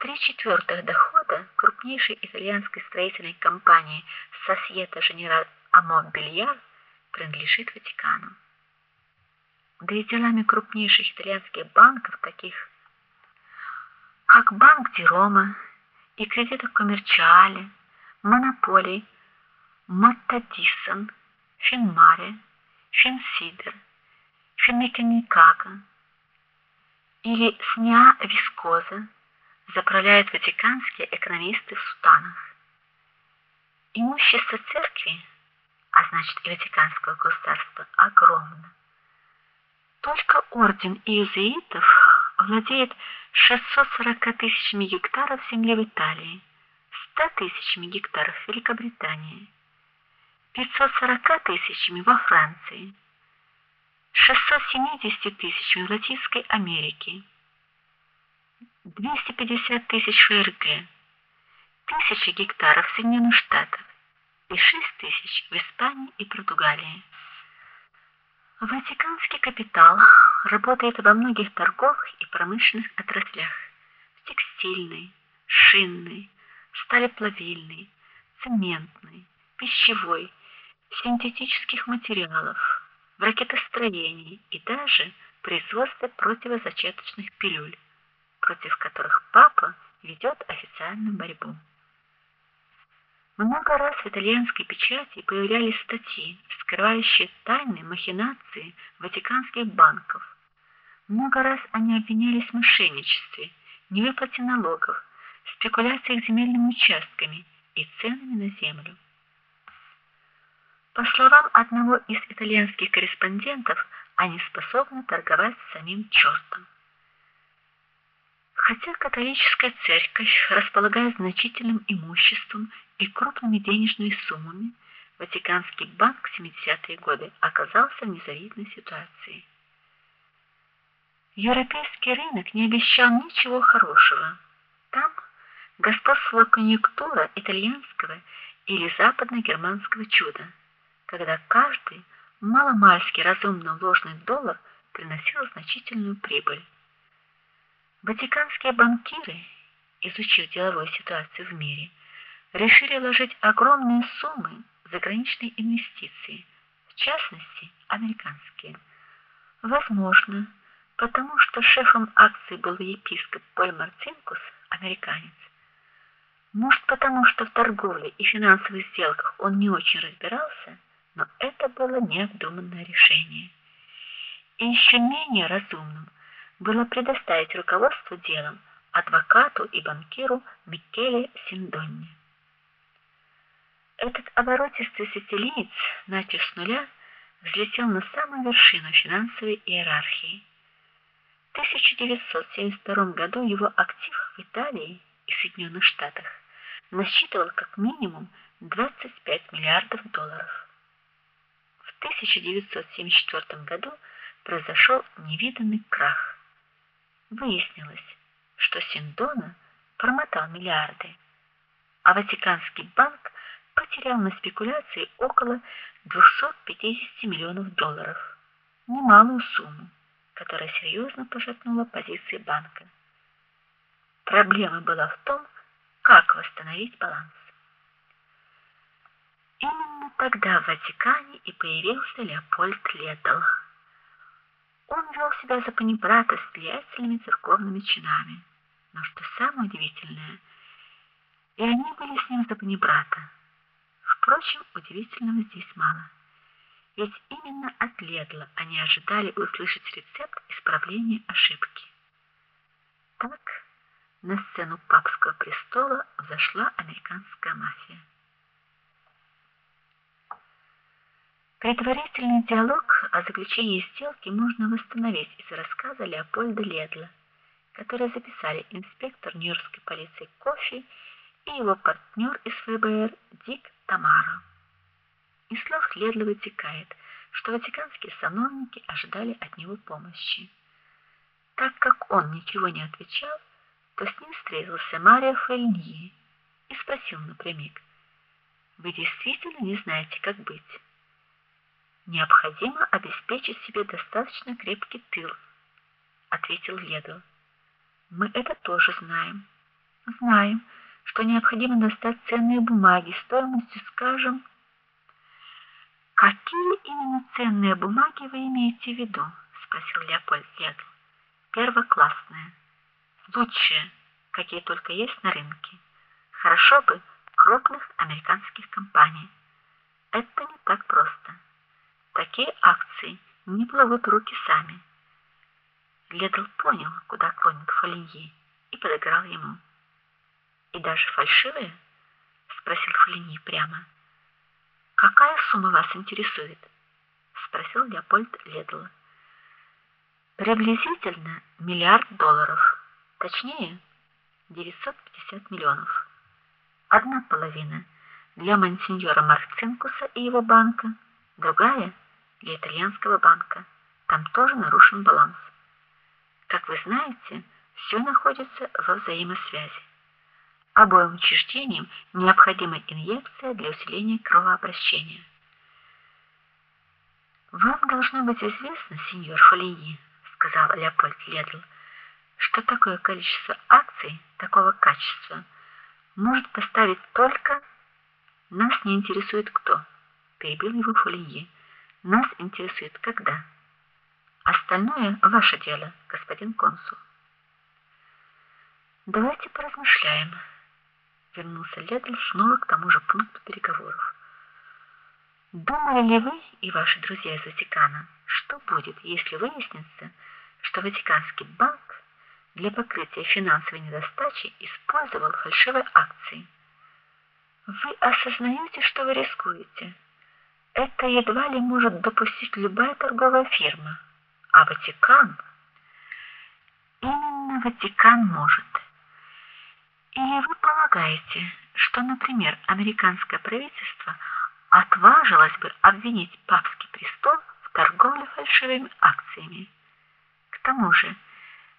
Три четвертых дохода крупнейшей итальянской строительной компании Societe Generale Ammobiliare принадлежит Ватикану. Да и делами крупнейших итальянских банков, таких как Банк ди Рома и Кредито Коммерчиале, Монополий, Моттадисон, Финмаре, Финсидер, Финмеканикака или Сня Вискоза заправляют ватиканские экономисты в сутанах. Имущество церкви, а значит и ватиканского государства, огромно. Только орден иезуитов владеет 640 тысячами гектаров земли в Италии, 100 тысячами гектаров в Великобритании, 540 тысячами во Франции, 670 тысячами в Латинской Америке, 250 тысяч в 1000 гектаров в Соединенных Штатах и 6 тысяч в Испании и Португалии. Ватиканский капитал работает во многих торговых и промышленных отраслях: текстильной, шинной, сталеплавильной, цементной, пищевой, синтетических материалов, в ракетостроении и даже производстве противозачаточных пилюль против которых папа ведет официальную борьбу. Много раз в итальянской печати появлялись статьи, скрывающие тайны махинации ватиканских банков. Много раз они обвинялись в мошенничестве, невыплате налогов, спекуляциях земельными участками и ценами на землю. По словам одного из итальянских корреспондентов, они способны торговать самим чертом. Хотя католическая церковь располагает значительным имуществом и крупными денежными суммами, Ватиканский банк в 70-е годы оказался в незавидной ситуации. Европейский рынок не обещал ничего хорошего. Там господствовала конъюнктура итальянского или западно-германского чуда, когда каждый маломальски разумно вложенный доллар приносил значительную прибыль. Ватиканские банкиры, изучив деловую ситуацию в мире, решили вложить огромные суммы в заграничные инвестиции, в частности, американские. Возможно, потому что шефом акций был епископ Поль Марцинкус, американец. Может, потому что в торговле и финансовых сделках он не очень разбирался, но это было необдуманное решение. И еще менее разумным было предоставить руководство делом адвокату и банкиру Микеле Синдонни. Этот оборотистый сицилиец, начав с нуля, взлетел на самую вершину финансовой иерархии. В 1972 году его актив в Италии и Соединенных Штатах насчитывал как минимум 25 миллиардов долларов. В 1974 году произошел невиданный крах выяснилось, что Синдона промотал миллиарды, а Ватиканский банк потерял на спекуляции около 250 миллионов долларов. Немалую сумму, которая серьезно пошатнула позиции банка. Проблема была в том, как восстановить баланс. Именно тогда в Ватикане и появился Леопольд Летл. Он вел себя за панибрата с влиятельными церковными чинами. Но что самое удивительное, и они были с ним за панибрата. Впрочем, удивительного здесь мало. Ведь именно от Ледла они ожидали услышать рецепт исправления ошибки. Так на сцену папского престола взошла американская мафия. Предварительный диалог о заключении сделки можно восстановить из рассказа Леопольда Ледла, который записали инспектор Нью-Йоркской полиции Кофи и его партнер из ФБР Дик Тамаро. Из слов Ледла вытекает, что ватиканские сановники ожидали от него помощи. Так как он ничего не отвечал, то с ним встретился Мария Фельньи и спросил напрямик: "Вы действительно не знаете, как быть?" Необходимо обеспечить себе достаточно крепкий тыл, ответил Ледл. Мы это тоже знаем. Знаем, что необходимо достать ценные бумаги стоимостью, скажем, Какие именно ценные бумаги вы имеете в виду? спросил Леопольд Ягл. Первоклассные. Лучшие, какие только есть на рынке. Хорошо бы крупных американских компаний. Это не так просто. Такие акции не плывут руки сами. Ледл понял, куда клонит Фолиньи, и подыграл ему. И даже фальшивые? спросил Фолиньи прямо. Какая сумма вас интересует? спросил Леопольд Ледл. Приблизительно миллиард долларов. Точнее, 950 миллионов. Одна половина для монсеньора Марцинкуса и его банка, другая для итальянского банка. Там тоже нарушен баланс. Как вы знаете, все находится во взаимосвязи. Обоим учреждениям необходима инъекция для усиления кровообращения. Вам должно быть известно, сеньор Фолини, сказал Леопольд Ледл, что такое количество акций такого качества может поставить только нас не интересует кто, перебил его Фолини. Нас интересует когда. Остальное ваше дело, господин консул. Давайте поразмышляем вернулся Ледл снова к тому же пункту переговоров. Думали ли вы и ваши друзья из Ватикана, что будет, если выяснится, что Ватиканский банк для покрытия финансовой недостачи использовал фальшивые акции? Вы осознаете, что вы рискуете? Это едва ли может допустить любая торговая фирма, а Ватикан Именно Ватикан может. Или вы полагаете, что, например, американское правительство отважилось бы обвинить папский престол в торговле фальшивыми акциями? К тому же,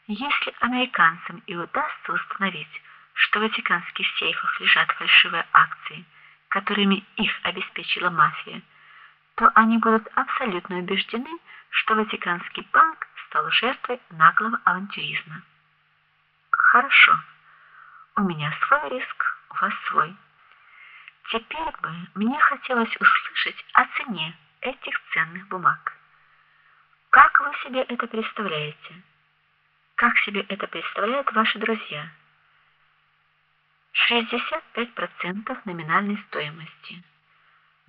если американцам и удастся установить, что в ватиканских сейфах лежат фальшивые акции, которыми их обеспечила мафия, то они будут абсолютно убеждены, что Ватиканский банк стал жертвой наглого авантюризма. Хорошо. У меня свой риск, у вас свой. Теперь бы мне хотелось услышать о цене этих ценных бумаг. Как вы себе это представляете? Как себе это представляют ваши друзья? 65% номинальной стоимости.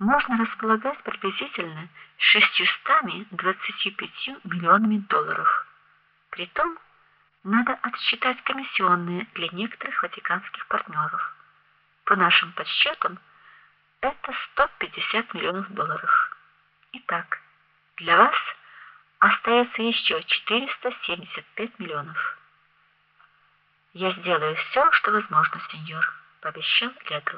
Можно располагать приблизительно 625 миллионами долларов. Притом надо отсчитать комиссионные для некоторых ватиканских партнеров. По нашим подсчетам, это 150 миллионов долларов. Итак, для вас остается еще 475 миллионов. Я сделаю все, что возможно, сеньор, пообещал Ледл.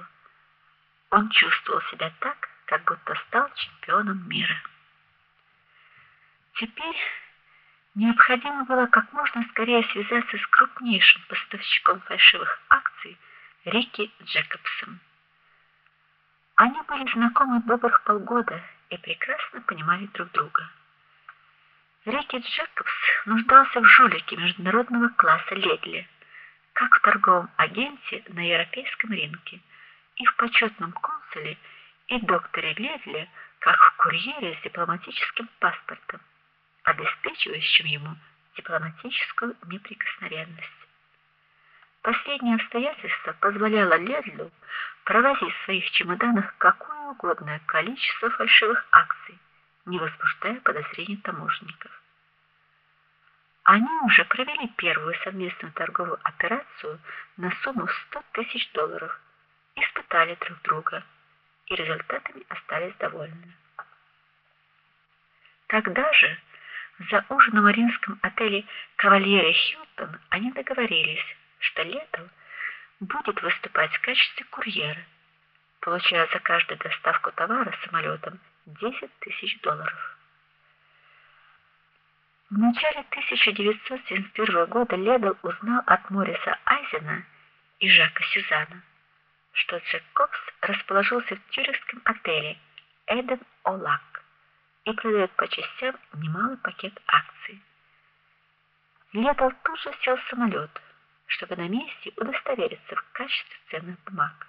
Он чувствовал себя так, как будто стал чемпионом мира. Теперь Необходимо было как можно скорее связаться с крупнейшим поставщиком фальшивых акций Рики Джекобсом. Они были знакомы добрых полгода и прекрасно понимали друг друга. Рики Джекобс нуждался в жулике международного класса Ледли, как в торговом агенте на европейском рынке, и в почетном консуле и докторе Ледли, как в курьере с дипломатическим паспортом обеспечивающим ему дипломатическую неприкосновенность. Последнее обстоятельство позволяло Ледлю провозить в своих чемоданах какое угодно количество фальшивых акций, не возбуждая подозрений таможенников. Они уже провели первую совместную торговую операцию на сумму 100 тысяч долларов, испытали друг друга и результатами остались довольны. Тогда же за ужином в римском отеле Кавальере Хилтон они договорились, что Летл будет выступать в качестве курьера, получая за каждую доставку товара самолетом 10 тысяч долларов. В начале 1971 года Ледл узнал от Мориса Айзена и Жака Сюзана, что Джек Кокс расположился в тюрихском отеле Эден Олак и продает по частям немалый пакет акций. Летал тут же сел самолет, чтобы на месте удостовериться в качестве ценных бумаг.